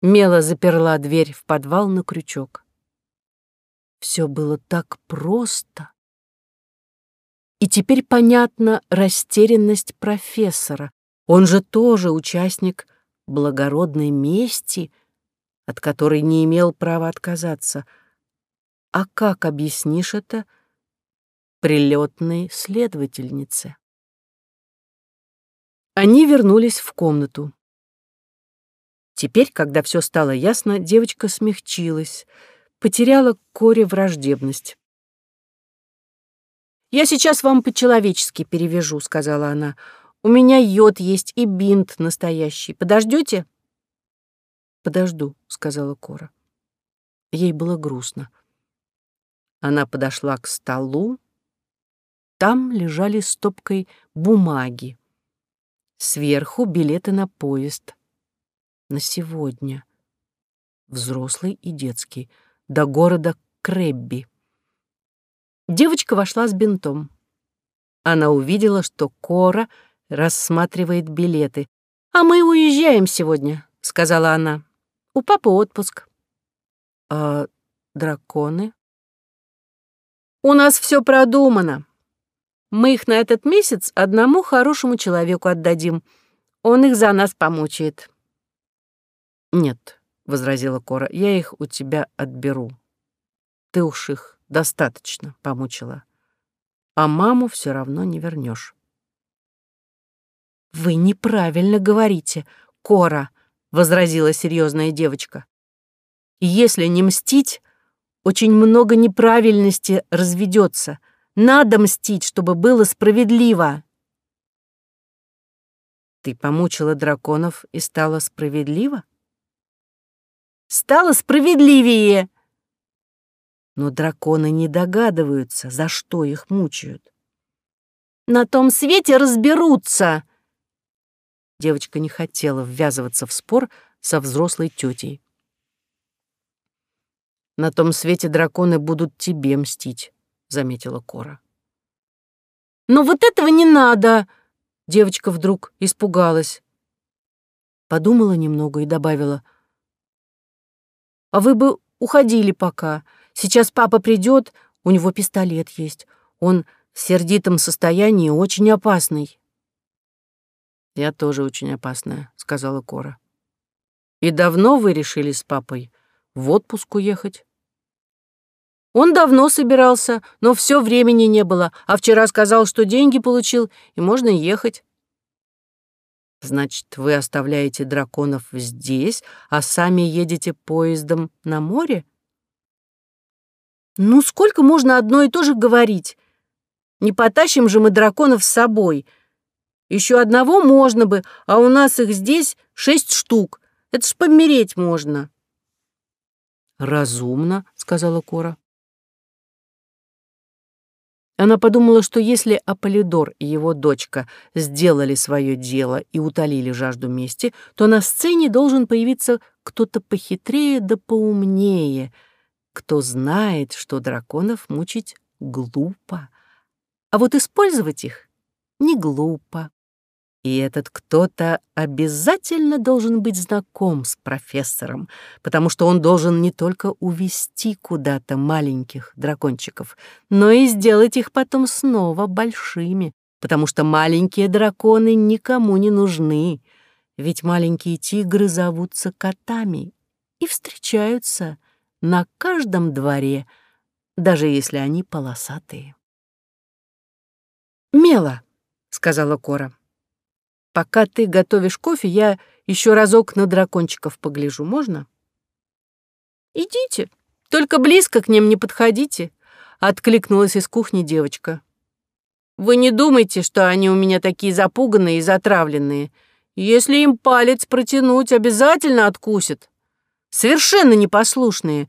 Мела заперла дверь в подвал на крючок. Все было так просто. И теперь понятна растерянность профессора. Он же тоже участник благородной мести, от которой не имел права отказаться. А как объяснишь это прилетной следовательнице? Они вернулись в комнату. Теперь, когда все стало ясно, девочка смягчилась, потеряла Коре враждебность. «Я сейчас вам по-человечески перевяжу», — сказала она. «У меня йод есть и бинт настоящий. Подождете?» «Подожду», — сказала Кора. Ей было грустно. Она подошла к столу. Там лежали стопкой бумаги. Сверху билеты на поезд. На сегодня. Взрослый и детский. До города Крэбби. Девочка вошла с бинтом. Она увидела, что Кора рассматривает билеты. «А мы уезжаем сегодня», — сказала она. «У папы отпуск». «А драконы?» «У нас все продумано. Мы их на этот месяц одному хорошему человеку отдадим. Он их за нас помучает». «Нет», — возразила Кора, — «я их у тебя отберу. Ты уж их достаточно помучила. А маму все равно не вернешь. «Вы неправильно говорите, Кора», — возразила серьезная девочка. «Если не мстить, очень много неправильности разведется. Надо мстить, чтобы было справедливо. Ты помучила драконов и стала справедлива? Стало справедливее. Но драконы не догадываются, за что их мучают. На том свете разберутся. Девочка не хотела ввязываться в спор со взрослой тетей. На том свете драконы будут тебе мстить. — заметила Кора. «Но вот этого не надо!» Девочка вдруг испугалась. Подумала немного и добавила. «А вы бы уходили пока. Сейчас папа придет, у него пистолет есть. Он в сердитом состоянии очень опасный». «Я тоже очень опасная», — сказала Кора. «И давно вы решили с папой в отпуск уехать?» Он давно собирался, но все времени не было, а вчера сказал, что деньги получил, и можно ехать. Значит, вы оставляете драконов здесь, а сами едете поездом на море? Ну, сколько можно одно и то же говорить? Не потащим же мы драконов с собой. Еще одного можно бы, а у нас их здесь шесть штук. Это ж помереть можно. Разумно, сказала Кора. Она подумала, что если Аполлидор и его дочка сделали свое дело и утолили жажду мести, то на сцене должен появиться кто-то похитрее да поумнее, кто знает, что драконов мучить глупо, а вот использовать их не глупо. И этот кто-то обязательно должен быть знаком с профессором, потому что он должен не только увести куда-то маленьких дракончиков, но и сделать их потом снова большими, потому что маленькие драконы никому не нужны, ведь маленькие тигры зовутся котами и встречаются на каждом дворе, даже если они полосатые. «Мела», — сказала Кора. Пока ты готовишь кофе, я еще разок на дракончиков погляжу, можно? Идите, только близко к ним не подходите, откликнулась из кухни девочка. Вы не думайте, что они у меня такие запуганные и затравленные. Если им палец протянуть, обязательно откусят. Совершенно непослушные.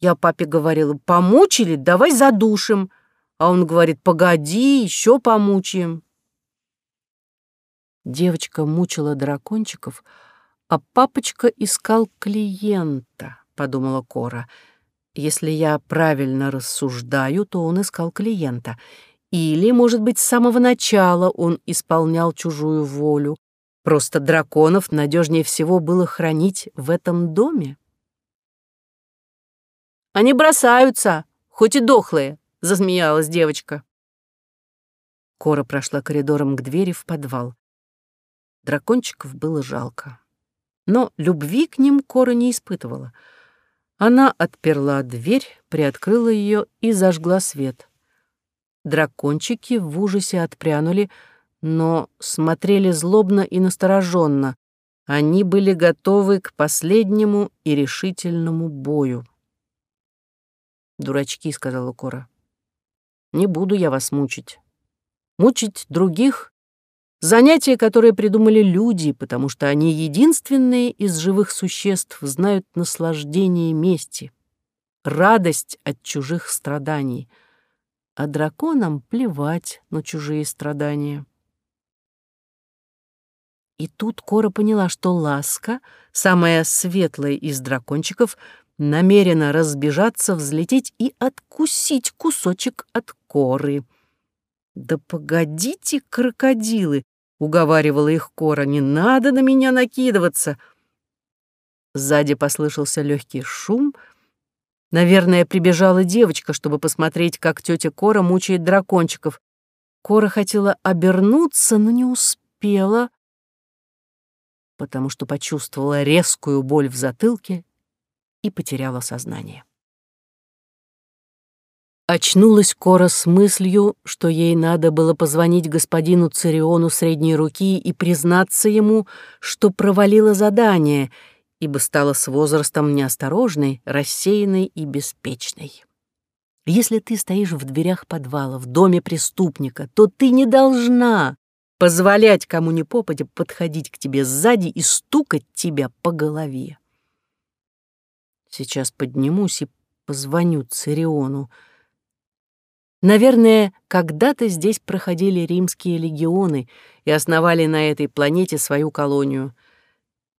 Я папе говорила, помучили, давай задушим. А он говорит, погоди, еще помучаем. Девочка мучила дракончиков, а папочка искал клиента, подумала Кора. Если я правильно рассуждаю, то он искал клиента. Или, может быть, с самого начала он исполнял чужую волю, Просто драконов надежнее всего было хранить в этом доме. «Они бросаются, хоть и дохлые», — засмеялась девочка. Кора прошла коридором к двери в подвал. Дракончиков было жалко. Но любви к ним Кора не испытывала. Она отперла дверь, приоткрыла ее и зажгла свет. Дракончики в ужасе отпрянули, но смотрели злобно и настороженно. Они были готовы к последнему и решительному бою. «Дурачки», — сказала Кора. «Не буду я вас мучить. Мучить других — занятие, которое придумали люди, потому что они единственные из живых существ знают наслаждение мести, радость от чужих страданий, а драконам плевать на чужие страдания». И тут Кора поняла, что Ласка, самая светлая из дракончиков, намерена разбежаться, взлететь и откусить кусочек от Коры. «Да погодите, крокодилы!» — уговаривала их Кора. «Не надо на меня накидываться!» Сзади послышался легкий шум. Наверное, прибежала девочка, чтобы посмотреть, как тетя Кора мучает дракончиков. Кора хотела обернуться, но не успела потому что почувствовала резкую боль в затылке и потеряла сознание. Очнулась Кора с мыслью, что ей надо было позвонить господину Цариону средней руки и признаться ему, что провалила задание, ибо стала с возрастом неосторожной, рассеянной и беспечной. Если ты стоишь в дверях подвала в доме преступника, то ты не должна позволять кому ни попадя подходить к тебе сзади и стукать тебя по голове. Сейчас поднимусь и позвоню Цириону. Наверное, когда-то здесь проходили римские легионы и основали на этой планете свою колонию.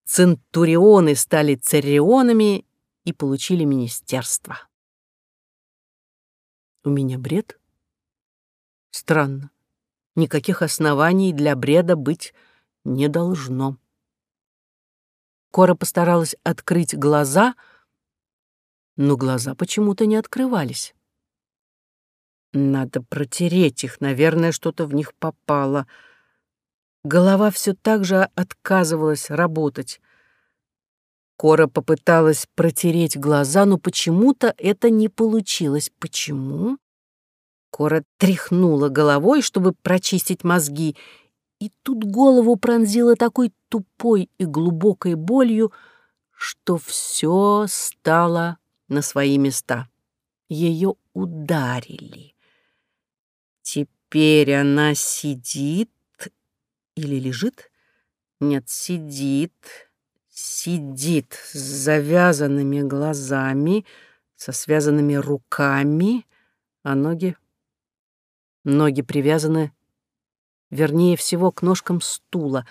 Центурионы стали царионами и получили министерство. У меня бред? Странно никаких оснований для бреда быть не должно. Кора постаралась открыть глаза, но глаза почему-то не открывались. Надо протереть их, наверное, что-то в них попало. Голова все так же отказывалась работать. Кора попыталась протереть глаза, но почему-то это не получилось. Почему? Кора тряхнула головой, чтобы прочистить мозги, и тут голову пронзила такой тупой и глубокой болью, что все стало на свои места. Ее ударили. Теперь она сидит или лежит? Нет, сидит, сидит с завязанными глазами, со связанными руками, а ноги Ноги привязаны, вернее всего, к ножкам стула.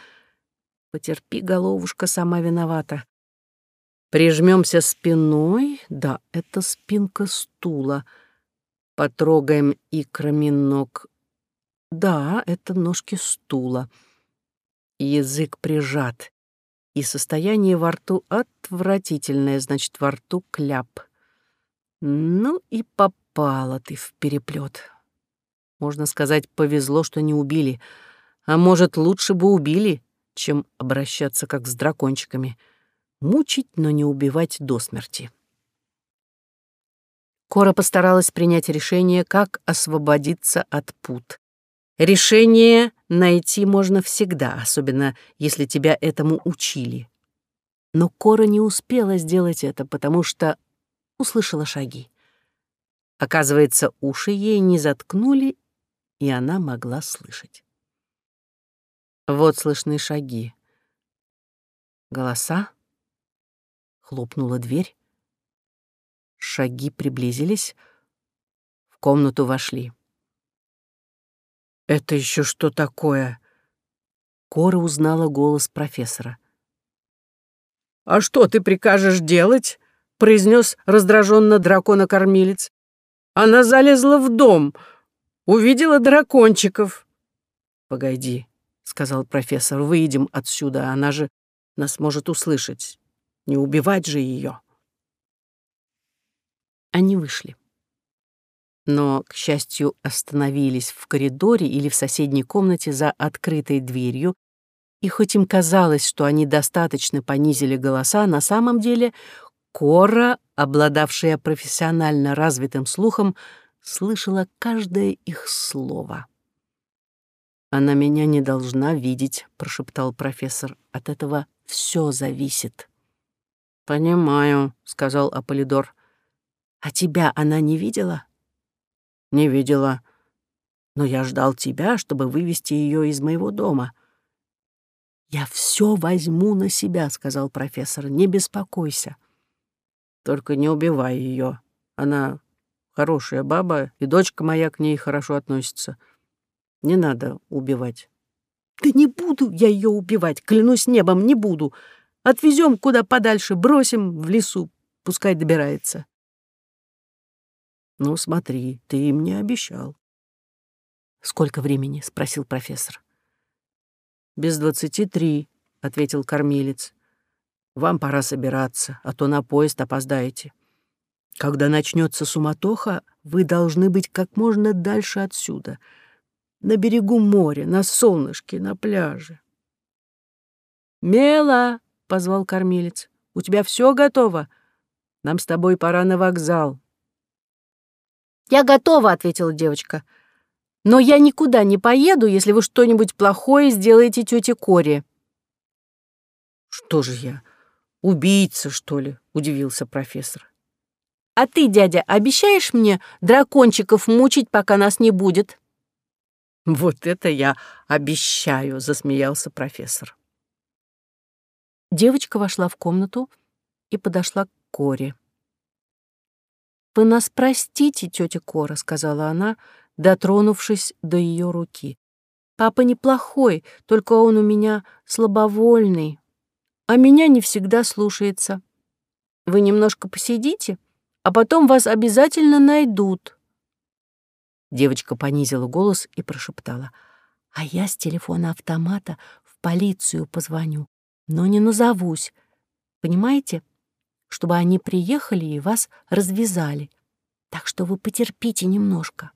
Потерпи, головушка, сама виновата. Прижмемся спиной, да, это спинка стула. Потрогаем икрами ног. Да, это ножки стула. Язык прижат. И состояние во рту отвратительное, значит, во рту кляп. Ну и попала ты в переплет. Можно сказать, повезло, что не убили. А может, лучше бы убили, чем обращаться как с дракончиками. Мучить, но не убивать до смерти. Кора постаралась принять решение, как освободиться от пут. Решение найти можно всегда, особенно если тебя этому учили. Но Кора не успела сделать это, потому что услышала шаги. Оказывается, уши ей не заткнули, и она могла слышать. Вот слышны шаги. Голоса. Хлопнула дверь. Шаги приблизились. В комнату вошли. «Это еще что такое?» Кора узнала голос профессора. «А что ты прикажешь делать?» — произнес раздраженно дракона-кормилец. «Она залезла в дом, Увидела дракончиков. Погоди, сказал профессор. «Выйдем отсюда, она же нас может услышать. Не убивать же ее. Они вышли. Но, к счастью, остановились в коридоре или в соседней комнате за открытой дверью, и хоть им казалось, что они достаточно понизили голоса, на самом деле Кора, обладавшая профессионально развитым слухом, слышала каждое их слово. «Она меня не должна видеть», — прошептал профессор. «От этого все зависит». «Понимаю», — сказал Аполидор. «А тебя она не видела?» «Не видела. Но я ждал тебя, чтобы вывести ее из моего дома». «Я все возьму на себя», — сказал профессор. «Не беспокойся». «Только не убивай ее. Она хорошая баба, и дочка моя к ней хорошо относится. Не надо убивать. Да не буду я ее убивать, клянусь небом, не буду. Отвезем куда подальше, бросим в лесу, пускай добирается. Ну, смотри, ты им не обещал. Сколько времени? спросил профессор. Без двадцати три, ответил кормилец. Вам пора собираться, а то на поезд опоздаете. Когда начнется суматоха, вы должны быть как можно дальше отсюда — на берегу моря, на солнышке, на пляже. «Мела!» — позвал кормилец. «У тебя все готово? Нам с тобой пора на вокзал». «Я готова», — ответила девочка. «Но я никуда не поеду, если вы что-нибудь плохое сделаете тете Коре». «Что же я, убийца, что ли?» — удивился профессор. «А ты, дядя, обещаешь мне дракончиков мучить, пока нас не будет?» «Вот это я обещаю», — засмеялся профессор. Девочка вошла в комнату и подошла к Коре. «Вы нас простите, тетя Кора», — сказала она, дотронувшись до ее руки. «Папа неплохой, только он у меня слабовольный, а меня не всегда слушается. Вы немножко посидите, а потом вас обязательно найдут». Девочка понизила голос и прошептала. «А я с телефона автомата в полицию позвоню, но не назовусь. Понимаете? Чтобы они приехали и вас развязали. Так что вы потерпите немножко».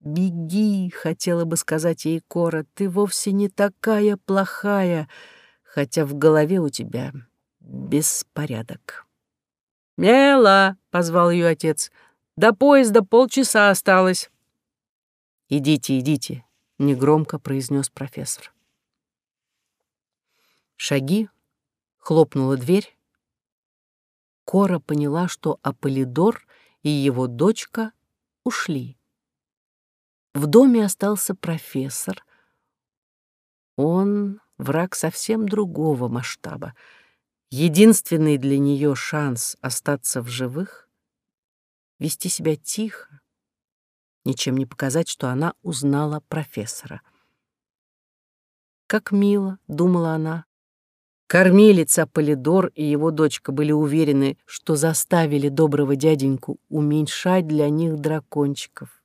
«Беги», — хотела бы сказать ей Кора, — «ты вовсе не такая плохая, хотя в голове у тебя беспорядок». «Мела!» — позвал ее отец. До поезда полчаса осталось. Идите, идите, негромко произнес профессор. Шаги, хлопнула дверь. Кора поняла, что Аполидор и его дочка ушли. В доме остался профессор. Он враг совсем другого масштаба. Единственный для нее шанс остаться в живых вести себя тихо, ничем не показать, что она узнала профессора. «Как мило», — думала она. Кормилица Полидор и его дочка были уверены, что заставили доброго дяденьку уменьшать для них дракончиков.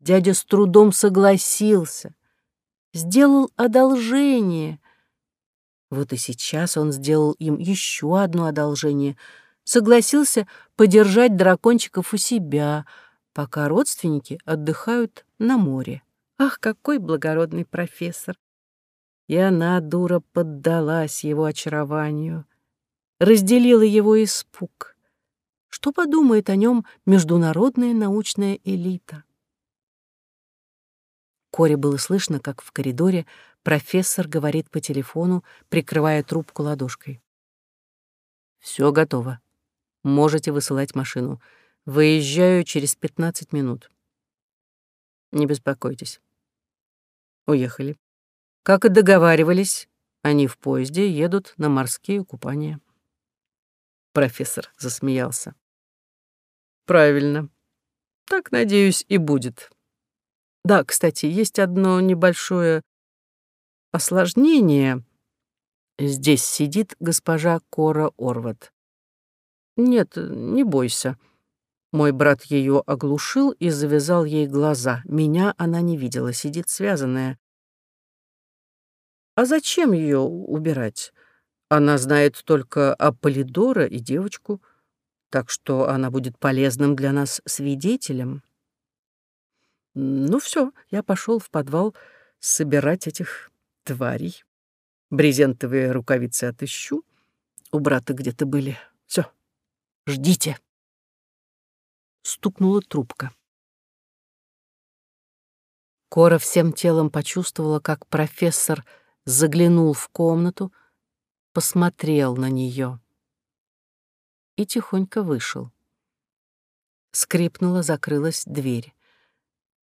Дядя с трудом согласился, сделал одолжение. Вот и сейчас он сделал им еще одно одолжение — согласился подержать дракончиков у себя, пока родственники отдыхают на море. Ах, какой благородный профессор! И она, дура, поддалась его очарованию, разделила его испуг. Что подумает о нем международная научная элита? Коре было слышно, как в коридоре профессор говорит по телефону, прикрывая трубку ладошкой. Все готово. Можете высылать машину. Выезжаю через 15 минут. Не беспокойтесь. Уехали. Как и договаривались, они в поезде едут на морские купания. Профессор засмеялся. Правильно. Так, надеюсь, и будет. Да, кстати, есть одно небольшое осложнение. Здесь сидит госпожа Кора Орват. Нет, не бойся. Мой брат ее оглушил и завязал ей глаза. Меня она не видела, сидит связанная. А зачем ее убирать? Она знает только о Полидора и девочку, так что она будет полезным для нас свидетелем. Ну все, я пошел в подвал собирать этих тварей. Брезентовые рукавицы отыщу. У брата где-то были. Все, ждите. Стукнула трубка. Кора всем телом почувствовала, как профессор заглянул в комнату, посмотрел на нее и тихонько вышел. Скрипнула, закрылась дверь.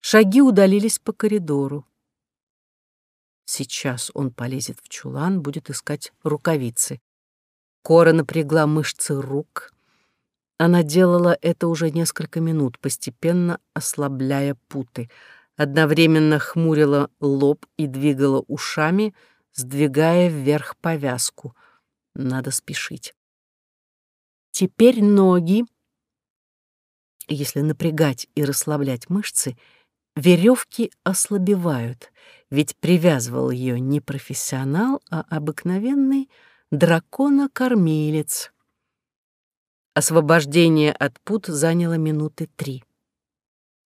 Шаги удалились по коридору. Сейчас он полезет в чулан, будет искать рукавицы. Кора напрягла мышцы рук. Она делала это уже несколько минут, постепенно ослабляя путы. Одновременно хмурила лоб и двигала ушами, сдвигая вверх повязку. Надо спешить. Теперь ноги. Если напрягать и расслаблять мышцы, веревки ослабевают, ведь привязывал ее не профессионал, а обыкновенный дракона-кормилец. Освобождение от пут заняло минуты три.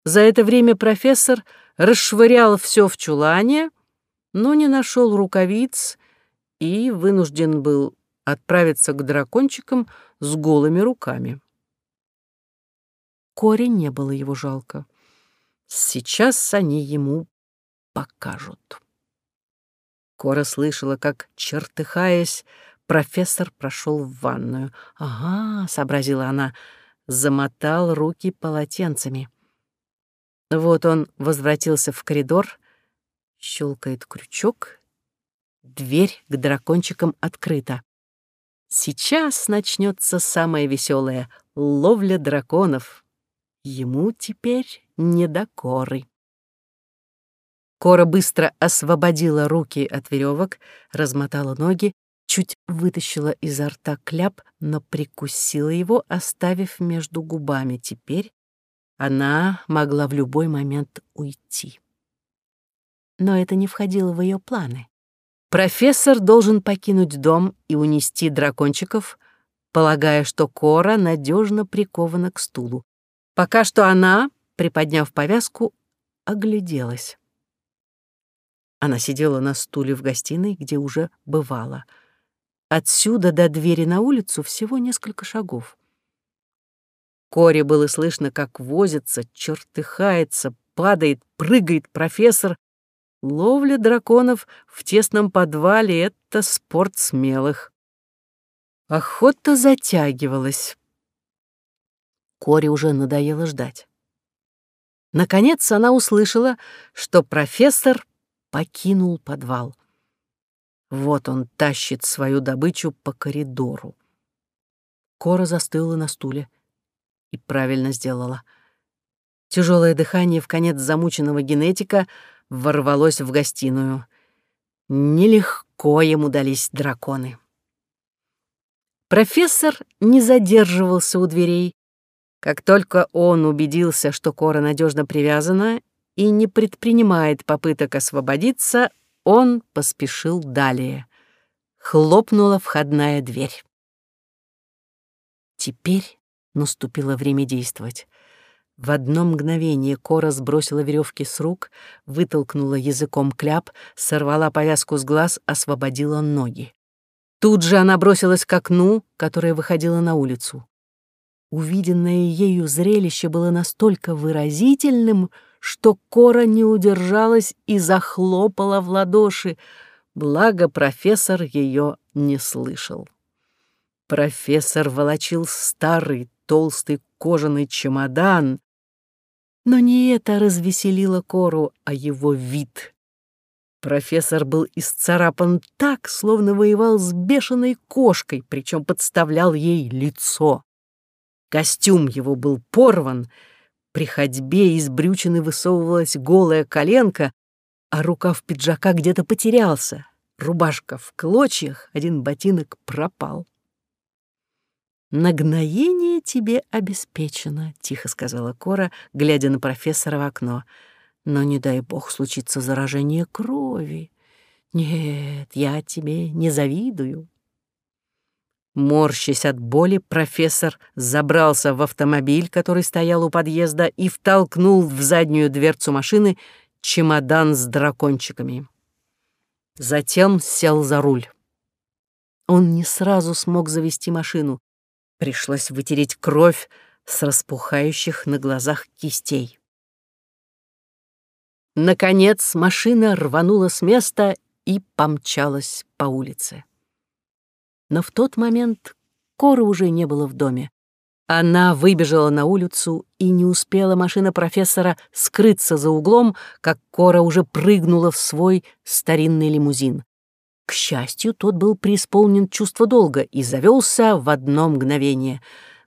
За это время профессор расшвырял все в чулане, но не нашел рукавиц и вынужден был отправиться к дракончикам с голыми руками. Коре не было его жалко. Сейчас они ему покажут. Кора слышала, как, чертыхаясь, профессор прошел в ванную. «Ага», — сообразила она, — замотал руки полотенцами. Вот он возвратился в коридор, щелкает крючок, дверь к дракончикам открыта. Сейчас начнется самое веселое — ловля драконов. Ему теперь не до коры. Кора быстро освободила руки от веревок, размотала ноги, чуть вытащила изо рта кляп, но прикусила его, оставив между губами. Теперь она могла в любой момент уйти. Но это не входило в ее планы. Профессор должен покинуть дом и унести дракончиков, полагая, что Кора надежно прикована к стулу. Пока что она, приподняв повязку, огляделась. Она сидела на стуле в гостиной, где уже бывала. Отсюда до двери на улицу всего несколько шагов. Коре было слышно, как возится, чертыхается, падает, прыгает профессор. Ловля драконов в тесном подвале — это спорт смелых. Охота затягивалась. Коре уже надоело ждать. Наконец она услышала, что профессор покинул подвал. Вот он тащит свою добычу по коридору. Кора застыла на стуле и правильно сделала. Тяжелое дыхание в конец замученного генетика ворвалось в гостиную. Нелегко ему дались драконы. Профессор не задерживался у дверей. Как только он убедился, что Кора надежно привязана и не предпринимает попыток освободиться, он поспешил далее. Хлопнула входная дверь. Теперь Наступило время действовать. В одно мгновение Кора сбросила веревки с рук, вытолкнула языком кляп, сорвала повязку с глаз, освободила ноги. Тут же она бросилась к окну, которое выходило на улицу. Увиденное ею зрелище было настолько выразительным, что Кора не удержалась и захлопала в ладоши, благо профессор ее не слышал. Профессор волочил старый толстый кожаный чемодан. Но не это развеселило Кору, а его вид. Профессор был исцарапан так, словно воевал с бешеной кошкой, причем подставлял ей лицо. Костюм его был порван, при ходьбе из брючины высовывалась голая коленка, а рукав пиджака где-то потерялся. Рубашка в клочьях, один ботинок пропал. «Нагноение тебе обеспечено», — тихо сказала Кора, глядя на профессора в окно. «Но не дай бог случится заражение крови. Нет, я тебе не завидую. Морщась от боли, профессор забрался в автомобиль, который стоял у подъезда, и втолкнул в заднюю дверцу машины чемодан с дракончиками. Затем сел за руль. Он не сразу смог завести машину. Пришлось вытереть кровь с распухающих на глазах кистей. Наконец машина рванула с места и помчалась по улице. Но в тот момент Коры уже не было в доме. Она выбежала на улицу, и не успела машина профессора скрыться за углом, как Кора уже прыгнула в свой старинный лимузин. К счастью, тот был преисполнен чувства долга и завелся в одно мгновение.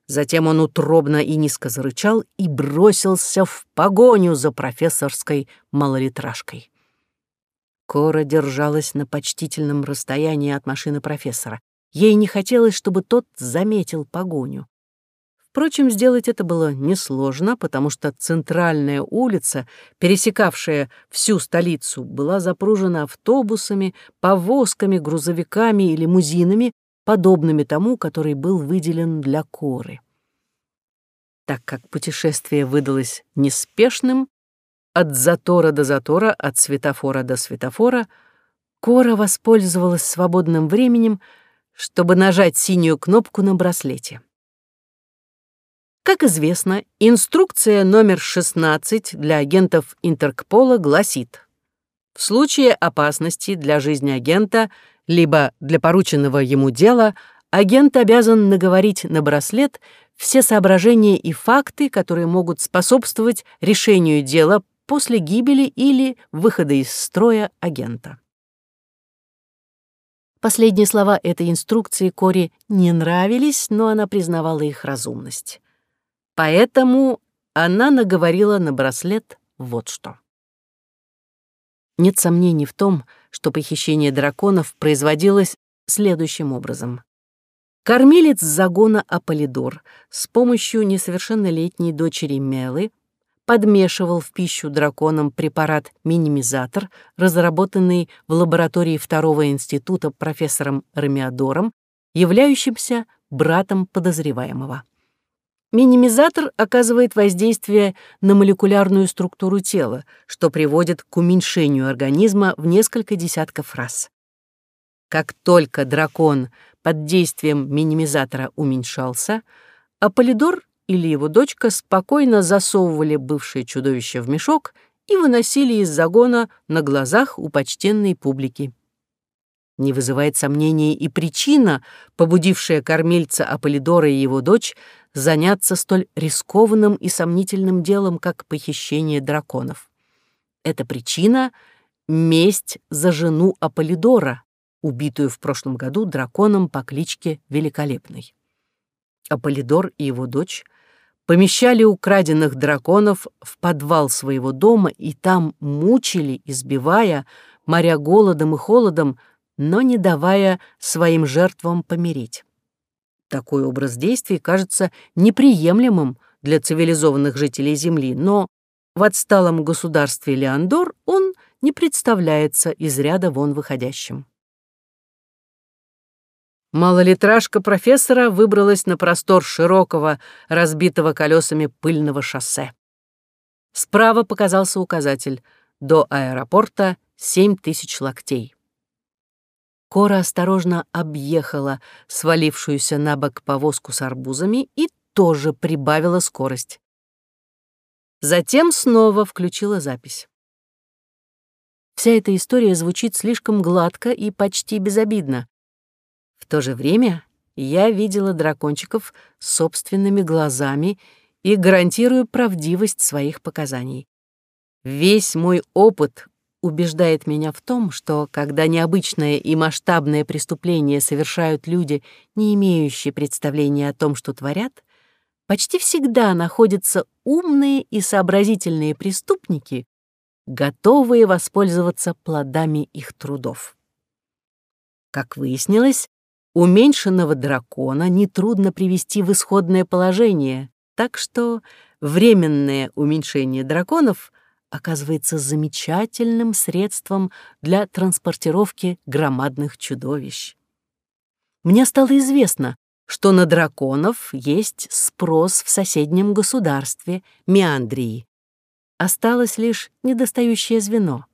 Затем он утробно и низко зарычал и бросился в погоню за профессорской малолитражкой. Кора держалась на почтительном расстоянии от машины профессора. Ей не хотелось, чтобы тот заметил погоню. Впрочем, сделать это было несложно, потому что центральная улица, пересекавшая всю столицу, была запружена автобусами, повозками, грузовиками и лимузинами, подобными тому, который был выделен для коры. Так как путешествие выдалось неспешным, от затора до затора, от светофора до светофора, Кора воспользовалась свободным временем, чтобы нажать синюю кнопку на браслете. Как известно, инструкция номер 16 для агентов Интеркпола гласит, в случае опасности для жизни агента либо для порученного ему дела, агент обязан наговорить на браслет все соображения и факты, которые могут способствовать решению дела после гибели или выхода из строя агента. Последние слова этой инструкции Кори не нравились, но она признавала их разумность. Поэтому она наговорила на браслет вот что. Нет сомнений в том, что похищение драконов производилось следующим образом. Кормилец загона Аполидор с помощью несовершеннолетней дочери Мелы подмешивал в пищу драконам препарат минимизатор, разработанный в лаборатории второго института профессором Ромеодором, являющимся братом подозреваемого. Минимизатор оказывает воздействие на молекулярную структуру тела, что приводит к уменьшению организма в несколько десятков раз. Как только дракон под действием минимизатора уменьшался, Аполидор или его дочка спокойно засовывали бывшее чудовище в мешок и выносили из загона на глазах у почтенной публики. Не вызывает сомнений и причина, побудившая кормильца Аполидора и его дочь заняться столь рискованным и сомнительным делом, как похищение драконов. Эта причина — месть за жену Аполидора, убитую в прошлом году драконом по кличке Великолепный. Аполидор и его дочь помещали украденных драконов в подвал своего дома и там мучили, избивая, моря голодом и холодом, но не давая своим жертвам помереть. Такой образ действий кажется неприемлемым для цивилизованных жителей Земли, но в отсталом государстве Леандор он не представляется из ряда вон выходящим. Малолитражка профессора выбралась на простор широкого, разбитого колесами пыльного шоссе. Справа показался указатель «До аэропорта семь тысяч локтей». Кора осторожно объехала свалившуюся на бок повозку с арбузами и тоже прибавила скорость. Затем снова включила запись. Вся эта история звучит слишком гладко и почти безобидно. В то же время я видела дракончиков собственными глазами и гарантирую правдивость своих показаний. Весь мой опыт убеждает меня в том, что когда необычное и масштабное преступление совершают люди, не имеющие представления о том, что творят, почти всегда находятся умные и сообразительные преступники, готовые воспользоваться плодами их трудов. Как выяснилось, уменьшенного дракона нетрудно привести в исходное положение, так что временное уменьшение драконов оказывается замечательным средством для транспортировки громадных чудовищ. Мне стало известно, что на драконов есть спрос в соседнем государстве Меандрии. Осталось лишь недостающее звено.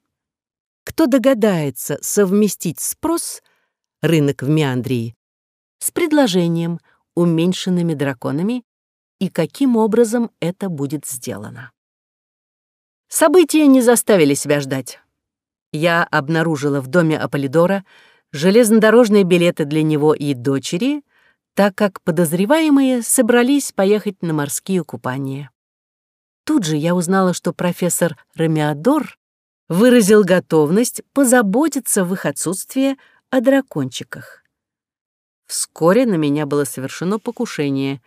Кто догадается совместить спрос, рынок в Меандрии, с предложением, уменьшенными драконами, и каким образом это будет сделано? События не заставили себя ждать. Я обнаружила в доме Аполидора железнодорожные билеты для него и дочери, так как подозреваемые собрались поехать на морские купания. Тут же я узнала, что профессор Ромеодор выразил готовность позаботиться в их отсутствие о дракончиках. Вскоре на меня было совершено покушение.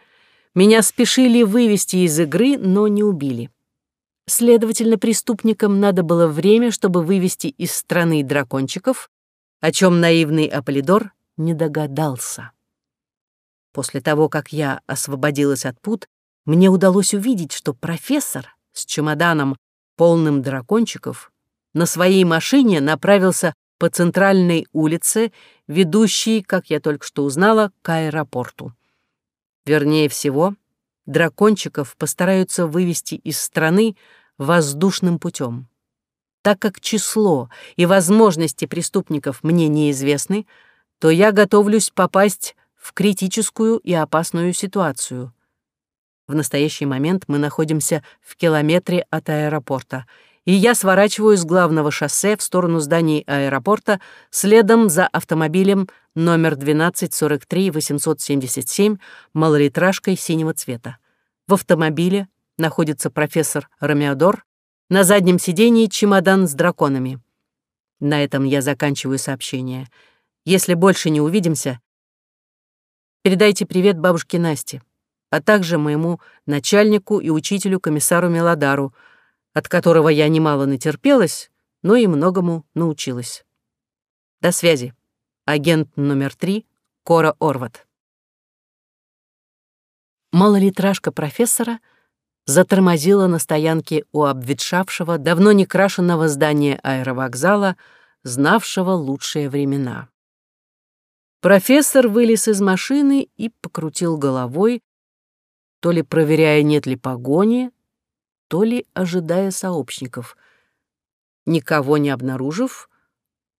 Меня спешили вывести из игры, но не убили. Следовательно, преступникам надо было время, чтобы вывести из страны дракончиков, о чем наивный Аполидор не догадался. После того, как я освободилась от пут, мне удалось увидеть, что профессор с чемоданом, полным дракончиков, на своей машине направился по центральной улице, ведущей, как я только что узнала, к аэропорту. Вернее всего, дракончиков постараются вывести из страны воздушным путем. Так как число и возможности преступников мне неизвестны, то я готовлюсь попасть в критическую и опасную ситуацию. В настоящий момент мы находимся в километре от аэропорта, и я сворачиваю с главного шоссе в сторону зданий аэропорта следом за автомобилем номер 1243-877 малолитражкой синего цвета. В автомобиле находится профессор Ромеодор, на заднем сидении чемодан с драконами. На этом я заканчиваю сообщение. Если больше не увидимся, Передайте привет бабушке Насте, а также моему начальнику и учителю комиссару Мелодару, от которого я немало натерпелась, но и многому научилась. До связи. Агент номер три Кора Орват. Малолитражка профессора затормозила на стоянке у обветшавшего, давно не крашенного здания аэровокзала, знавшего лучшие времена. Профессор вылез из машины и покрутил головой, то ли проверяя, нет ли погони, то ли ожидая сообщников. Никого не обнаружив,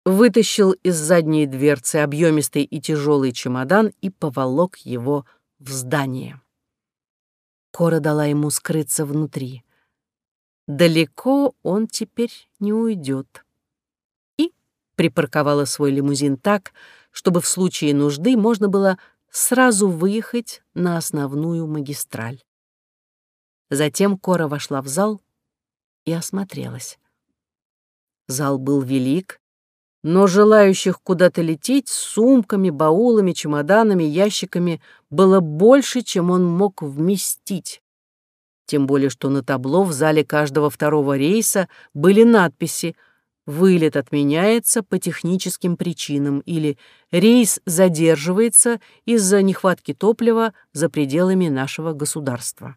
вытащил из задней дверцы объемистый и тяжелый чемодан и поволок его в здание. Кора дала ему скрыться внутри. Далеко он теперь не уйдет. И припарковала свой лимузин так, чтобы в случае нужды можно было сразу выехать на основную магистраль. Затем Кора вошла в зал и осмотрелась. Зал был велик, но желающих куда-то лететь с сумками, баулами, чемоданами, ящиками было больше, чем он мог вместить. Тем более, что на табло в зале каждого второго рейса были надписи вылет отменяется по техническим причинам или рейс задерживается из-за нехватки топлива за пределами нашего государства.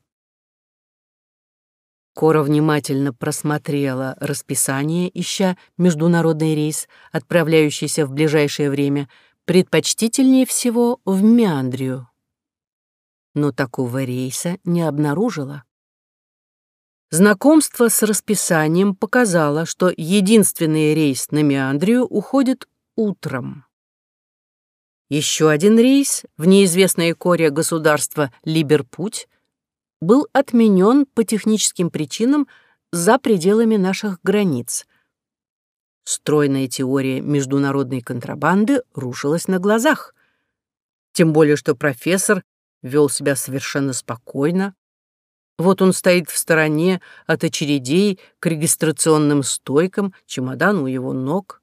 Кора внимательно просмотрела расписание, ища международный рейс, отправляющийся в ближайшее время, предпочтительнее всего в Меандрию. Но такого рейса не обнаружила. Знакомство с расписанием показало, что единственный рейс на Меандрию уходит утром. Еще один рейс в неизвестное коре государства Либерпуть был отменен по техническим причинам за пределами наших границ. Стройная теория международной контрабанды рушилась на глазах. Тем более, что профессор вел себя совершенно спокойно, вот он стоит в стороне от очередей к регистрационным стойкам, чемодан у его ног.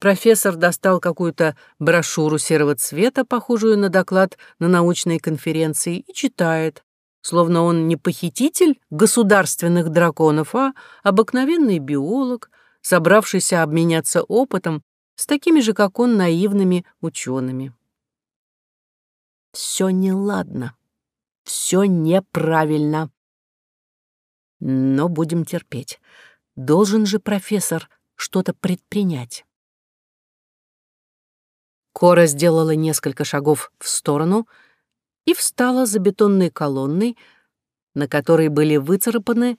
Профессор достал какую-то брошюру серого цвета, похожую на доклад на научной конференции, и читает, словно он не похититель государственных драконов, а обыкновенный биолог, собравшийся обменяться опытом с такими же, как он, наивными учеными. Все неладно все неправильно. Но будем терпеть. Должен же профессор что-то предпринять. Кора сделала несколько шагов в сторону и встала за бетонной колонной, на которой были выцарапаны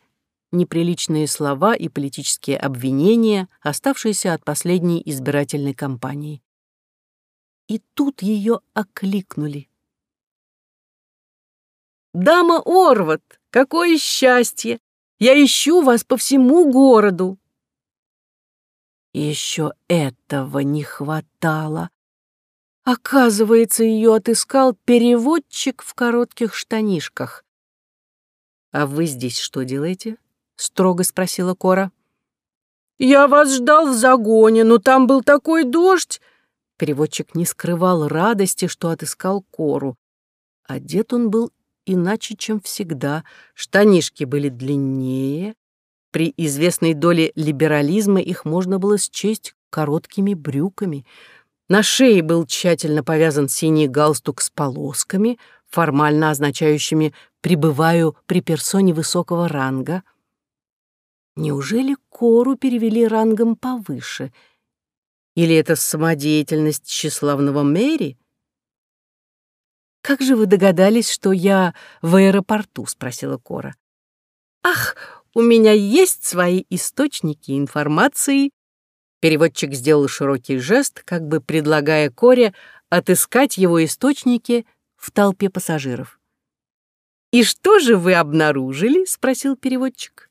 неприличные слова и политические обвинения, оставшиеся от последней избирательной кампании. И тут ее окликнули. «Дама Орват, какое счастье! Я ищу вас по всему городу!» Еще этого не хватало. Оказывается, ее отыскал переводчик в коротких штанишках. «А вы здесь что делаете?» — строго спросила Кора. «Я вас ждал в загоне, но там был такой дождь!» Переводчик не скрывал радости, что отыскал Кору. Одет он был иначе, чем всегда. Штанишки были длиннее. При известной доле либерализма их можно было счесть короткими брюками. На шее был тщательно повязан синий галстук с полосками, формально означающими «пребываю при персоне высокого ранга». Неужели Кору перевели рангом повыше? Или это самодеятельность тщеславного Мэри? «Как же вы догадались, что я в аэропорту?» — спросила Кора. «Ах, у меня есть свои источники информации». Переводчик сделал широкий жест, как бы предлагая Коре отыскать его источники в толпе пассажиров. «И что же вы обнаружили?» — спросил переводчик.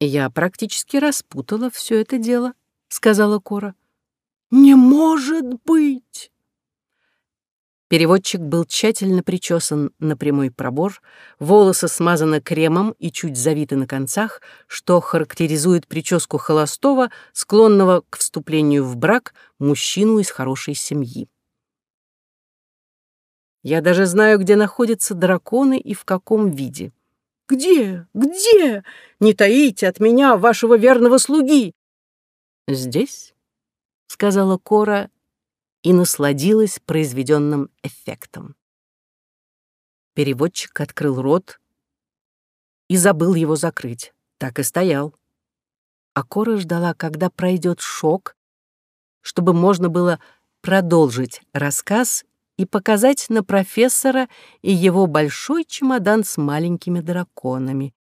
«Я практически распутала все это дело», — сказала Кора. «Не может быть!» Переводчик был тщательно причесан на прямой пробор, волосы смазаны кремом и чуть завиты на концах, что характеризует прическу холостого, склонного к вступлению в брак мужчину из хорошей семьи. Я даже знаю, где находятся драконы и в каком виде. «Где? Где? Не таите от меня вашего верного слуги!» «Здесь», — сказала Кора, и насладилась произведенным эффектом. Переводчик открыл рот и забыл его закрыть. Так и стоял. А Кора ждала, когда пройдет шок, чтобы можно было продолжить рассказ и показать на профессора и его большой чемодан с маленькими драконами.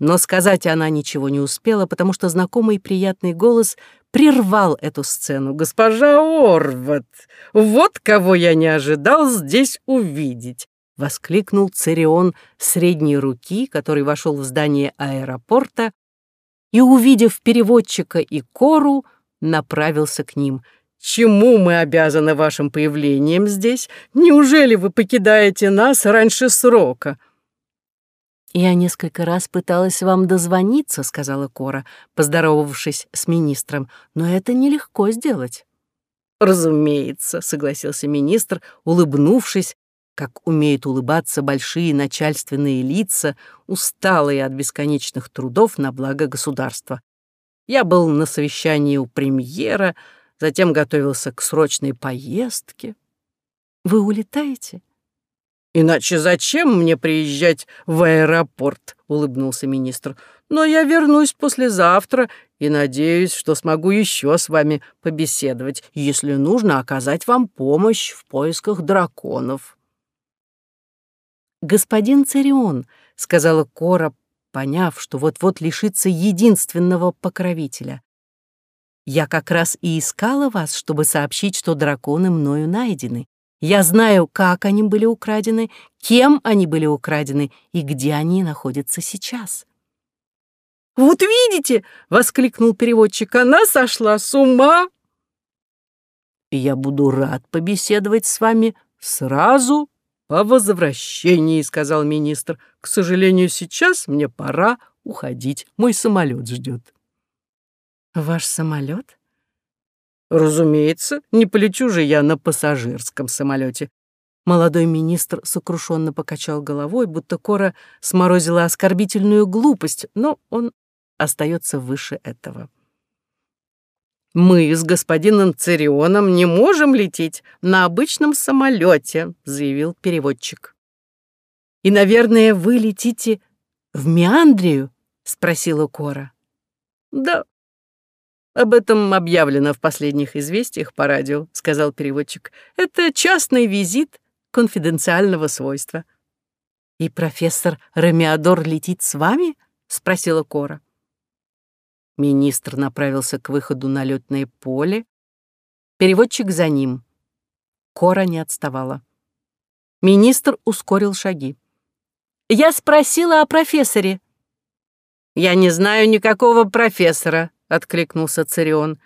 Но сказать она ничего не успела, потому что знакомый приятный голос прервал эту сцену. «Госпожа Орват, вот кого я не ожидал здесь увидеть!» — воскликнул Царион средней руки, который вошел в здание аэропорта и, увидев переводчика и Кору, направился к ним. «Чему мы обязаны вашим появлением здесь? Неужели вы покидаете нас раньше срока?» «Я несколько раз пыталась вам дозвониться», — сказала Кора, поздоровавшись с министром, «но это нелегко сделать». «Разумеется», — согласился министр, улыбнувшись, как умеют улыбаться большие начальственные лица, усталые от бесконечных трудов на благо государства. Я был на совещании у премьера, затем готовился к срочной поездке. «Вы улетаете?» «Иначе зачем мне приезжать в аэропорт?» — улыбнулся министр. «Но я вернусь послезавтра и надеюсь, что смогу еще с вами побеседовать, если нужно оказать вам помощь в поисках драконов». «Господин Царион», — сказала Кора, поняв, что вот-вот лишится единственного покровителя. «Я как раз и искала вас, чтобы сообщить, что драконы мною найдены. Я знаю, как они были украдены, кем они были украдены и где они находятся сейчас. «Вот видите!» — воскликнул переводчик. «Она сошла с ума!» «Я буду рад побеседовать с вами сразу по возвращении», — сказал министр. «К сожалению, сейчас мне пора уходить. Мой самолет ждет». «Ваш самолет?» Разумеется, не полечу же я на пассажирском самолете. Молодой министр сокрушенно покачал головой, будто Кора сморозила оскорбительную глупость, но он остается выше этого. «Мы с господином Царионом не можем лететь на обычном самолете», — заявил переводчик. «И, наверное, вы летите В Меандрию? спросила Кора. Да. Об этом объявлено в последних известиях по радио, сказал переводчик. Это частный визит конфиденциального свойства. И профессор Ремиадор летит с вами? спросила Кора. Министр направился к выходу на лётное поле. Переводчик за ним. Кора не отставала. Министр ускорил шаги. «Я спросила о профессоре». «Я не знаю никакого профессора», — откликнулся Цирион.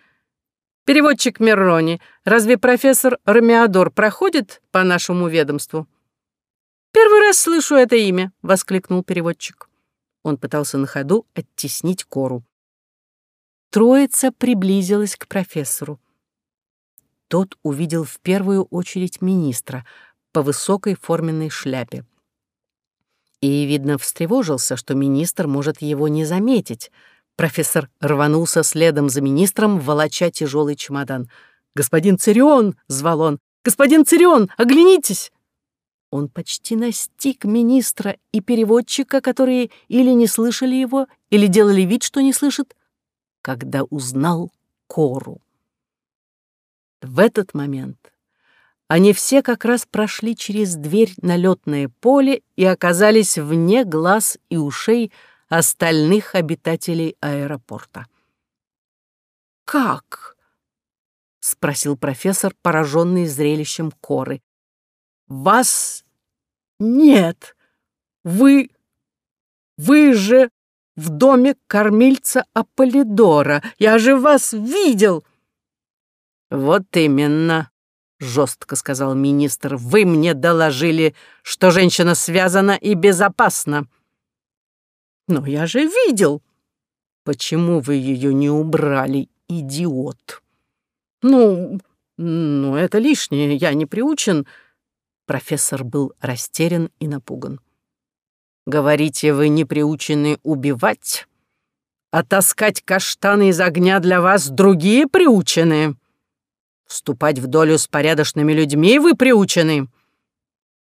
«Переводчик Меррони, разве профессор Ромеодор проходит по нашему ведомству?» «Первый раз слышу это имя», — воскликнул переводчик. Он пытался на ходу оттеснить Кору. Троица приблизилась к профессору. Тот увидел в первую очередь министра по высокой форменной шляпе. И, видно, встревожился, что министр может его не заметить. Профессор рванулся следом за министром, волоча тяжелый чемодан. «Господин Цирион!» — звал он. «Господин Цирион, оглянитесь!» Он почти настиг министра и переводчика, которые или не слышали его, или делали вид, что не слышат, когда узнал Кору. В этот момент они все как раз прошли через дверь на лётное поле и оказались вне глаз и ушей остальных обитателей аэропорта. «Как?» — спросил профессор, пораженный зрелищем коры. «Вас нет! Вы... вы же в доме кормильца Аполидора. Я же вас видел!» «Вот именно», — жестко сказал министр, «вы мне доложили, что женщина связана и безопасна». «Но я же видел». «Почему вы ее не убрали, идиот?» «Ну, ну, это лишнее, я не приучен». Профессор был растерян и напуган. Говорите, вы не приучены убивать? А таскать каштаны из огня для вас другие приучены? Вступать в долю с порядочными людьми вы приучены?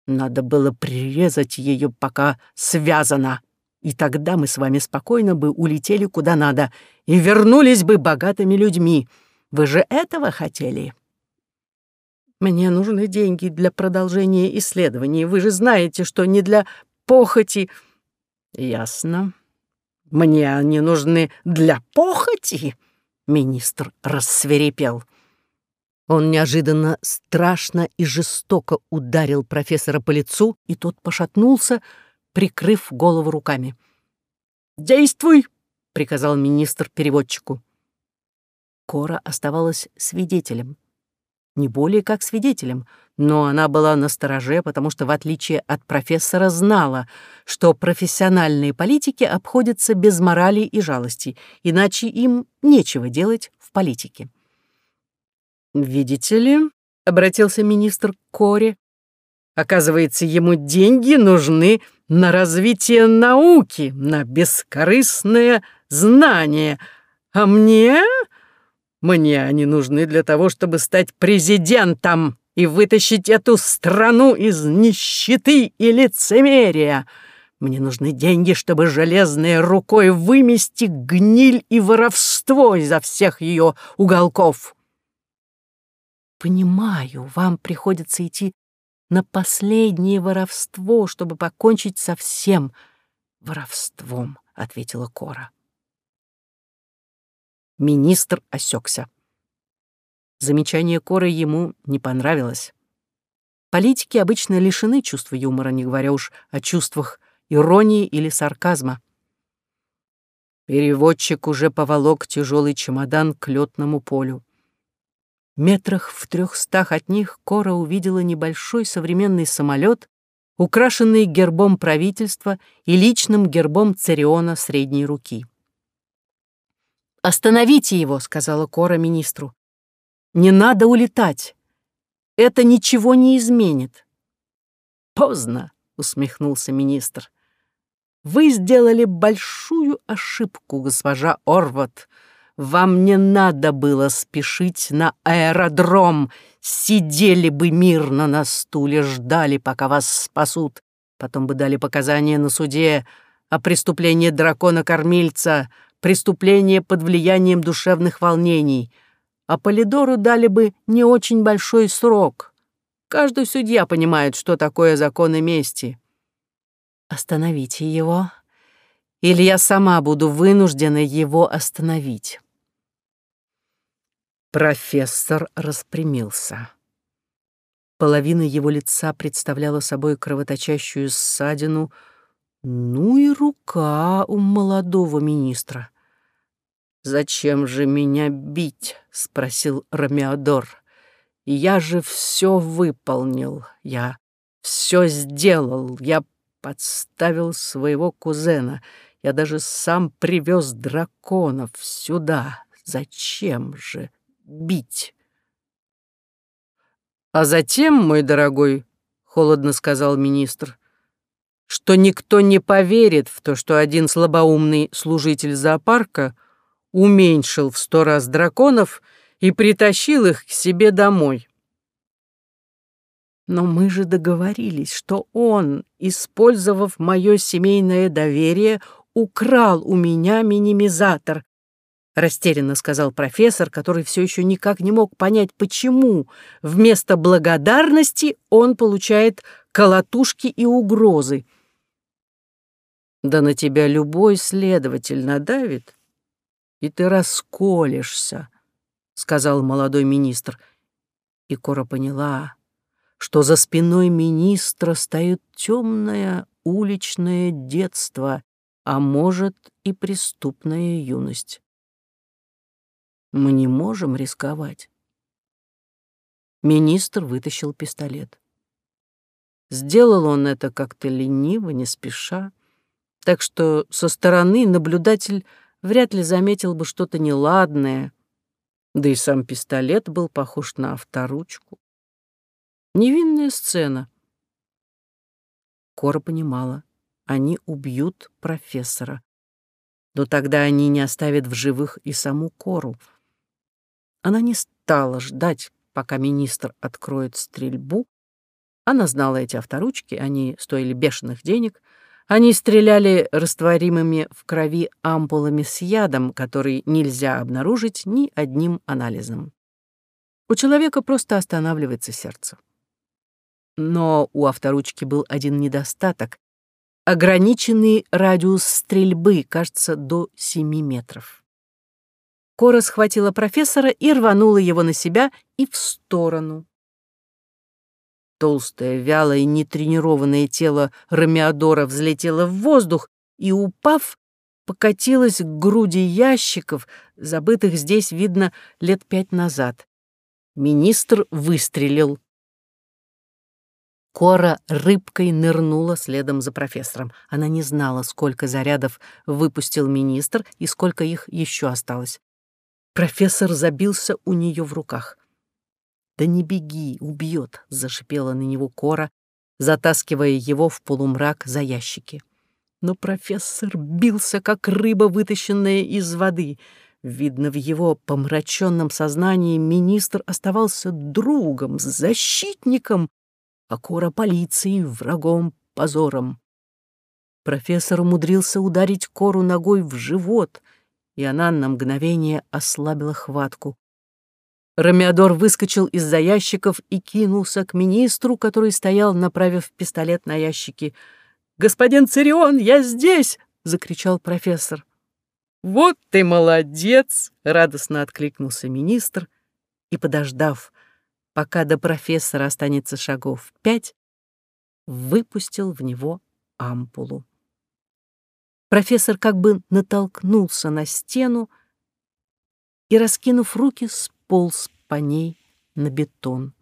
Надо было прирезать ее, пока связана, и тогда мы с вами спокойно бы улетели куда надо и вернулись бы богатыми людьми. Вы же этого хотели?» «Мне нужны деньги для продолжения исследований. Вы же знаете, что не для похоти. Ясно. Мне они нужны для похоти? Министр рассверепел. Он неожиданно страшно и жестоко ударил профессора по лицу, и тот пошатнулся, прикрыв голову руками. «Действуй!» — приказал министр переводчику. Кора оставалась свидетелем не более как свидетелем, но она была на стороже, потому что, в отличие от профессора, знала, что профессиональные политики обходятся без морали и жалости, иначе им нечего делать в политике. «Видите ли», — обратился министр к Коре, «оказывается, ему деньги нужны на развитие науки, на бескорыстное знание, а мне мне они нужны для того, чтобы стать президентом и вытащить эту страну из нищеты и лицемерия. Мне нужны деньги, чтобы железной рукой вымести гниль и воровство изо всех ее уголков. Понимаю, вам приходится идти на последнее воровство, чтобы покончить со всем воровством, — ответила Кора. Министр осекся. Замечание Коры ему не понравилось. Политики обычно лишены чувства юмора, не говоря уж о чувствах иронии или сарказма. Переводчик уже поволок тяжелый чемодан к летному полю. Метрах в трехстах от них Кора увидела небольшой современный самолет, украшенный гербом правительства и личным гербом Цариона средней руки. «Остановите его», — сказала Кора министру. «Не надо улетать. Это ничего не изменит». «Поздно», — усмехнулся министр. «Вы сделали большую ошибку, госпожа Орват. Вам не надо было спешить на аэродром. Сидели бы мирно на стуле, ждали, пока вас спасут. Потом бы дали показания на суде. а преступление дракона-кормильца — преступление под влиянием душевных волнений, а Полидору дали бы не очень большой срок. Каждый судья понимает, что такое законы мести. Остановите его, или я сама буду вынуждена его остановить. Профессор распрямился. Половина его лица представляла собой кровоточащую ссадину, ну и рука у молодого министра. «Зачем же меня бить?» — спросил Ромеодор. «Я же все выполнил, я все сделал, я подставил своего кузена, я даже сам привез драконов сюда. Зачем же бить?» «А затем, мой дорогой, — холодно сказал министр, — что никто не поверит в то, что один слабоумный служитель зоопарка уменьшил в сто раз драконов и притащил их к себе домой. Но мы же договорились, что он, использовав мое семейное доверие, украл у меня минимизатор, растерянно сказал профессор, который все еще никак не мог понять, почему вместо благодарности он получает колотушки и угрозы. Да на тебя любой следователь надавит, и ты расколешься, сказал молодой министр. И Кора поняла, что за спиной министра стоит темное уличное детство, а может и преступная юность. Мы не можем рисковать. Министр вытащил пистолет. Сделал он это как-то лениво, не спеша, так что со стороны наблюдатель вряд ли заметил бы что-то неладное, да и сам пистолет был похож на авторучку. Невинная сцена. Кора понимала, они убьют профессора. Но тогда они не оставят в живых и саму Кору — она не стала ждать, пока министр откроет стрельбу. Она знала эти авторучки, они стоили бешеных денег. Они стреляли растворимыми в крови ампулами с ядом, который нельзя обнаружить ни одним анализом. У человека просто останавливается сердце. Но у авторучки был один недостаток — ограниченный радиус стрельбы, кажется, до 7 метров. Кора схватила профессора и рванула его на себя и в сторону. Толстое, вялое, нетренированное тело Ромеодора взлетело в воздух и, упав, покатилось к груди ящиков, забытых здесь, видно, лет пять назад. Министр выстрелил. Кора рыбкой нырнула следом за профессором. Она не знала, сколько зарядов выпустил министр и сколько их еще осталось. Профессор забился у нее в руках. «Да не беги, убьет!» — зашипела на него Кора, затаскивая его в полумрак за ящики. Но профессор бился, как рыба, вытащенная из воды. Видно, в его помраченном сознании министр оставался другом, защитником, а Кора — полицией, врагом, позором. Профессор умудрился ударить Кору ногой в живот — и она на мгновение ослабила хватку. Ромеодор выскочил из-за ящиков и кинулся к министру, который стоял, направив пистолет на ящики. «Господин Цирион, я здесь!» — закричал профессор. «Вот ты молодец!» — радостно откликнулся министр и, подождав, пока до профессора останется шагов пять, выпустил в него ампулу. Профессор как бы натолкнулся на стену и, раскинув руки, сполз по ней на бетон.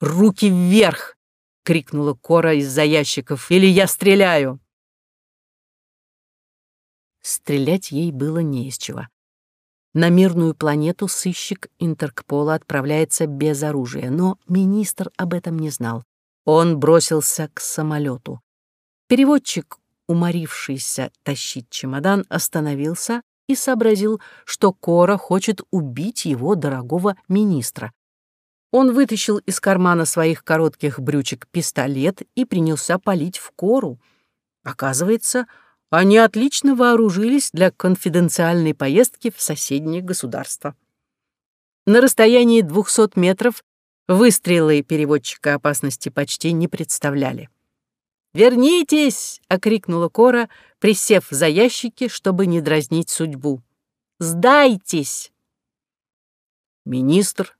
«Руки вверх!» — крикнула Кора из-за ящиков. «Или я стреляю!» Стрелять ей было не из чего. На мирную планету сыщик Интеркпола отправляется без оружия, но министр об этом не знал. Он бросился к самолету. Переводчик уморившийся тащить чемодан, остановился и сообразил, что Кора хочет убить его дорогого министра. Он вытащил из кармана своих коротких брючек пистолет и принялся палить в Кору. Оказывается, они отлично вооружились для конфиденциальной поездки в соседнее государство. На расстоянии 200 метров выстрелы переводчика опасности почти не представляли. «Вернитесь!» — окрикнула Кора, присев за ящики, чтобы не дразнить судьбу. «Сдайтесь!» Министр,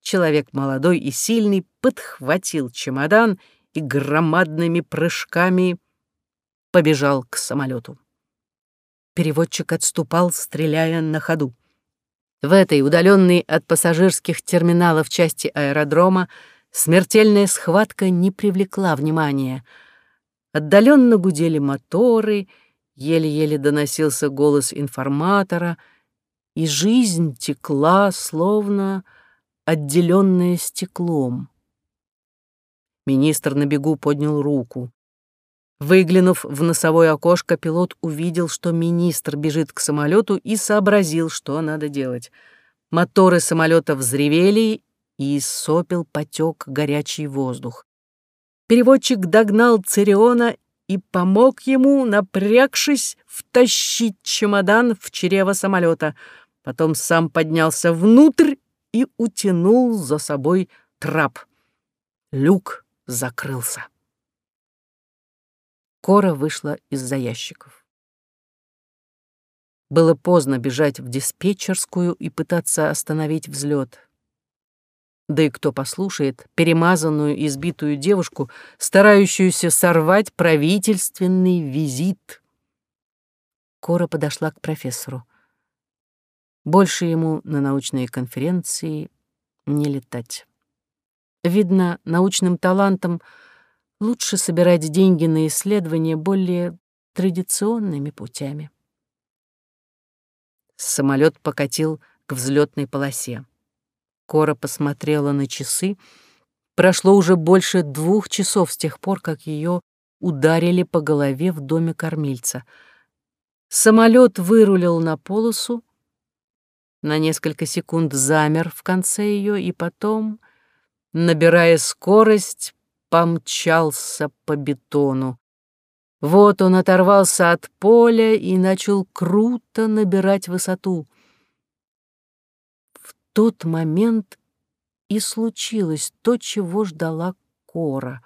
человек молодой и сильный, подхватил чемодан и громадными прыжками побежал к самолету. Переводчик отступал, стреляя на ходу. В этой удаленной от пассажирских терминалов части аэродрома смертельная схватка не привлекла внимания. Отдаленно гудели моторы, еле-еле доносился голос информатора, и жизнь текла, словно отделенная стеклом. Министр на бегу поднял руку. Выглянув в носовое окошко, пилот увидел, что министр бежит к самолету и сообразил, что надо делать. Моторы самолета взревели, и из сопел потек горячий воздух. Переводчик догнал Цириона и помог ему, напрягшись, втащить чемодан в чрево самолета. Потом сам поднялся внутрь и утянул за собой трап. Люк закрылся. Кора вышла из-за ящиков. Было поздно бежать в диспетчерскую и пытаться остановить взлет. Да и кто послушает перемазанную избитую девушку, старающуюся сорвать правительственный визит? Кора подошла к профессору. Больше ему на научные конференции не летать. Видно, научным талантом — лучше собирать деньги на исследования более традиционными путями. Самолет покатил к взлетной полосе. Кора посмотрела на часы. Прошло уже больше двух часов с тех пор, как ее ударили по голове в доме кормильца. Самолет вырулил на полосу, на несколько секунд замер в конце ее и потом, набирая скорость, помчался по бетону. Вот он оторвался от поля и начал круто набирать высоту. Тот момент и случилось то, чего ждала Кора.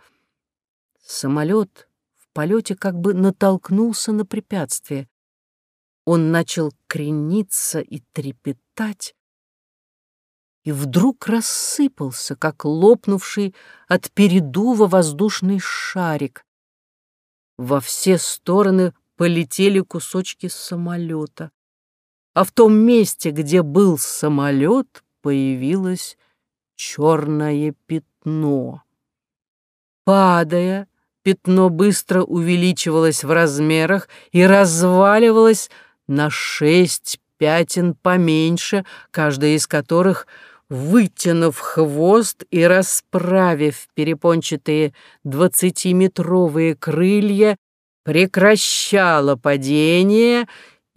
Самолет в полете как бы натолкнулся на препятствие. Он начал крениться и трепетать, и вдруг рассыпался, как лопнувший от передува воздушный шарик. Во все стороны полетели кусочки самолета, а в том месте, где был самолет, появилось черное пятно. Падая, пятно быстро увеличивалось в размерах и разваливалось на шесть пятен поменьше, каждая из которых — вытянув хвост и расправив перепончатые двадцатиметровые крылья, прекращала падение,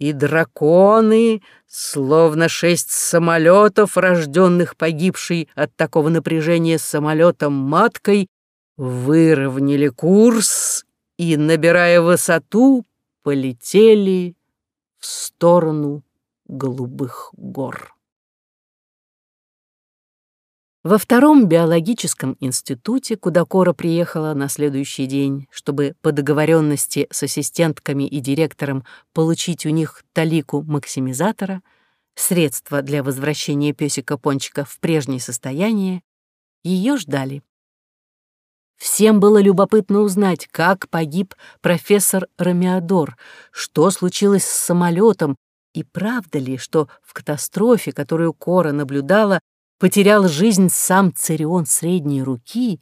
и драконы, словно шесть самолетов, рожденных погибшей от такого напряжения самолетом-маткой, выровняли курс и, набирая высоту, полетели в сторону голубых гор. Во втором биологическом институте, куда Кора приехала на следующий день, чтобы по договоренности с ассистентками и директором получить у них талику максимизатора, средства для возвращения песика Пончика в прежнее состояние, ее ждали. Всем было любопытно узнать, как погиб профессор Ромеодор, что случилось с самолетом, и правда ли, что в катастрофе, которую Кора наблюдала, потерял жизнь сам Царион Средней Руки,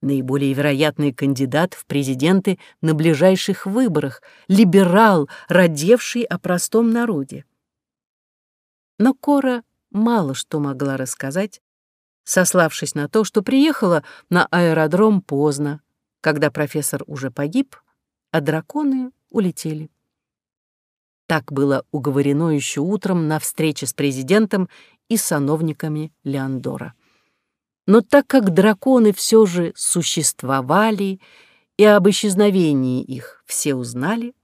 наиболее вероятный кандидат в президенты на ближайших выборах, либерал, родевший о простом народе. Но Кора мало что могла рассказать, сославшись на то, что приехала на аэродром поздно, когда профессор уже погиб, а драконы улетели. Так было уговорено еще утром на встрече с президентом и сановниками Леандора. Но так как драконы все же существовали, и об исчезновении их все узнали,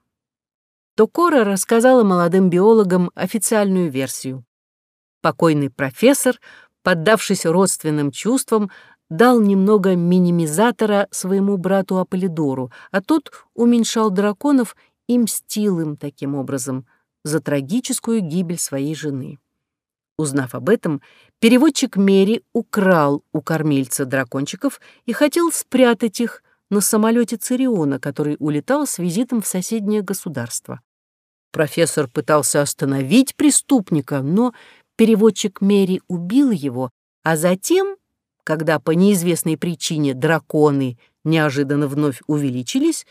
то Кора рассказала молодым биологам официальную версию. Покойный профессор, поддавшись родственным чувствам, дал немного минимизатора своему брату Аполидору, а тот уменьшал драконов и мстил им таким образом за трагическую гибель своей жены. Узнав об этом, переводчик Мери украл у кормильца дракончиков и хотел спрятать их на самолете Цириона, который улетал с визитом в соседнее государство. Профессор пытался остановить преступника, но переводчик Мери убил его, а затем, когда по неизвестной причине драконы неожиданно вновь увеличились,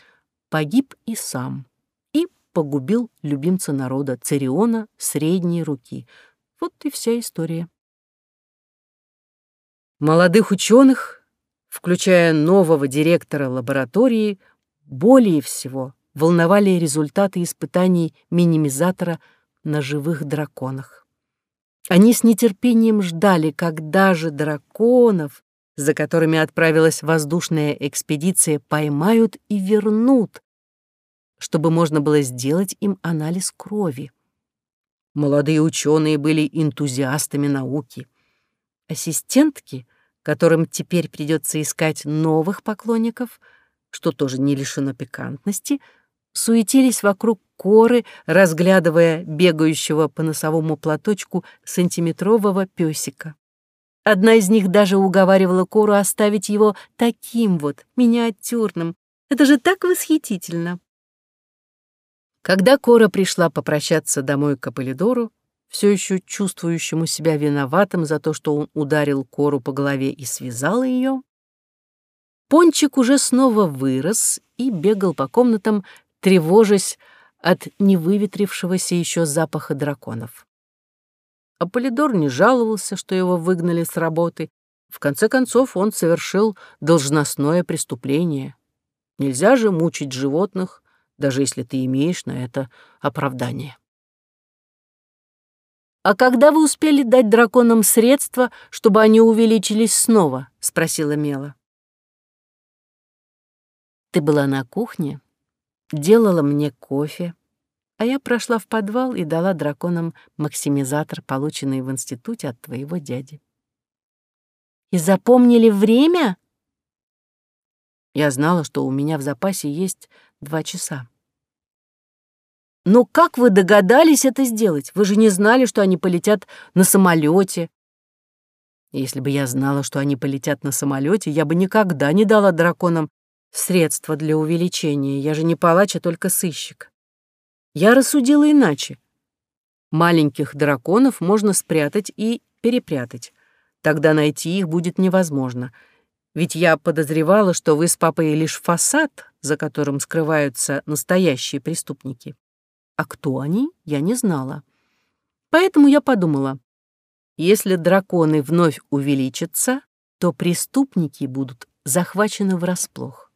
погиб и сам и погубил любимца народа Цариона средней руки. Вот и вся история. Молодых ученых, включая нового директора лаборатории, более всего волновали результаты испытаний минимизатора на живых драконах. Они с нетерпением ждали, когда же драконов, за которыми отправилась воздушная экспедиция, поймают и вернут, чтобы можно было сделать им анализ крови. Молодые ученые были энтузиастами науки. Ассистентки, которым теперь придется искать новых поклонников, что тоже не лишено пикантности, суетились вокруг коры, разглядывая бегающего по носовому платочку сантиметрового песика. Одна из них даже уговаривала Кору оставить его таким вот, миниатюрным. Это же так восхитительно. Когда Кора пришла попрощаться домой к Аполидору, все еще чувствующему себя виноватым за то, что он ударил Кору по голове и связал ее, Пончик уже снова вырос и бегал по комнатам, тревожась от невыветрившегося еще запаха драконов. Аполлидор не жаловался, что его выгнали с работы. В конце концов, он совершил должностное преступление. Нельзя же мучить животных, даже если ты имеешь на это оправдание. «А когда вы успели дать драконам средства, чтобы они увеличились снова?» — спросила Мела. «Ты была на кухне, делала мне кофе, а я прошла в подвал и дала драконам максимизатор, полученный в институте от твоего дяди. И запомнили время? Я знала, что у меня в запасе есть два часа. Но как вы догадались это сделать? Вы же не знали, что они полетят на самолете. Если бы я знала, что они полетят на самолете, я бы никогда не дала драконам средства для увеличения. Я же не палач, а только сыщик. Я рассудила иначе. Маленьких драконов можно спрятать и перепрятать. Тогда найти их будет невозможно. Ведь я подозревала, что вы с папой лишь фасад, за которым скрываются настоящие преступники. А кто они, я не знала. Поэтому я подумала, если драконы вновь увеличатся, то преступники будут захвачены врасплох.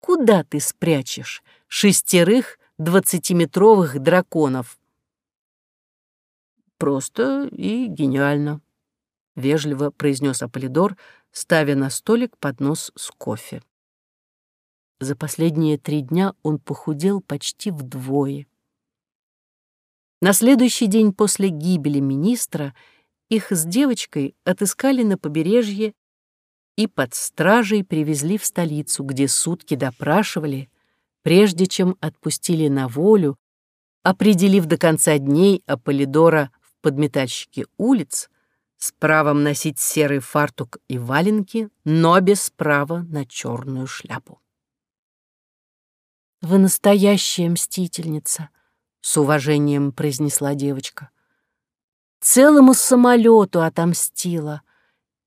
Куда ты спрячешь шестерых двадцатиметровых драконов? Просто и гениально, — вежливо произнес Аполидор, ставя на столик поднос с кофе. За последние три дня он похудел почти вдвое. На следующий день после гибели министра их с девочкой отыскали на побережье и под стражей привезли в столицу, где сутки допрашивали, прежде чем отпустили на волю, определив до конца дней Аполидора в подметальщике улиц с правом носить серый фартук и валенки, но без права на черную шляпу. «Вы настоящая мстительница», — с уважением произнесла девочка. «Целому самолету отомстила,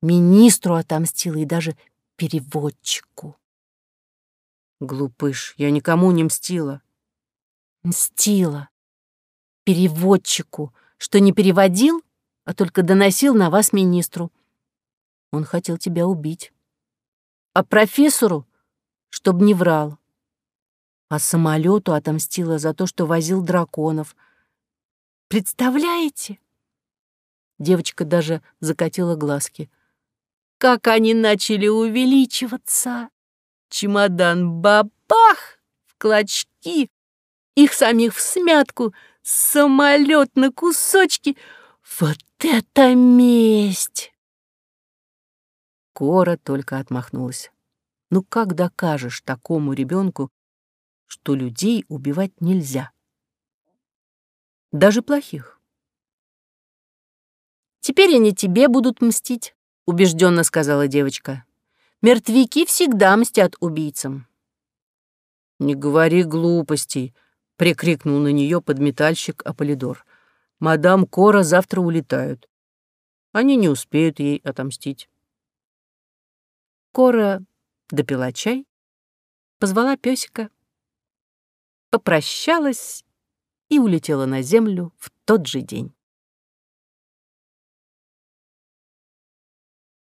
министру отомстила и даже переводчику. Глупыш, я никому не мстила. Мстила. Переводчику, что не переводил, а только доносил на вас министру. Он хотел тебя убить. А профессору, чтобы не врал. А самолету отомстила за то, что возил драконов. Представляете? Девочка даже закатила глазки как они начали увеличиваться. Чемодан бабах! В клочки! Их самих в смятку! Самолет на кусочки! Вот это месть! Кора только отмахнулась. Ну как докажешь такому ребенку, что людей убивать нельзя? Даже плохих. «Теперь они тебе будут мстить», — убежденно сказала девочка. «Мертвяки всегда мстят убийцам». «Не говори глупостей», — прикрикнул на нее подметальщик Аполидор. «Мадам Кора завтра улетают. Они не успеют ей отомстить». Кора допила чай, позвала песика, попрощалась и улетела на землю в тот же день.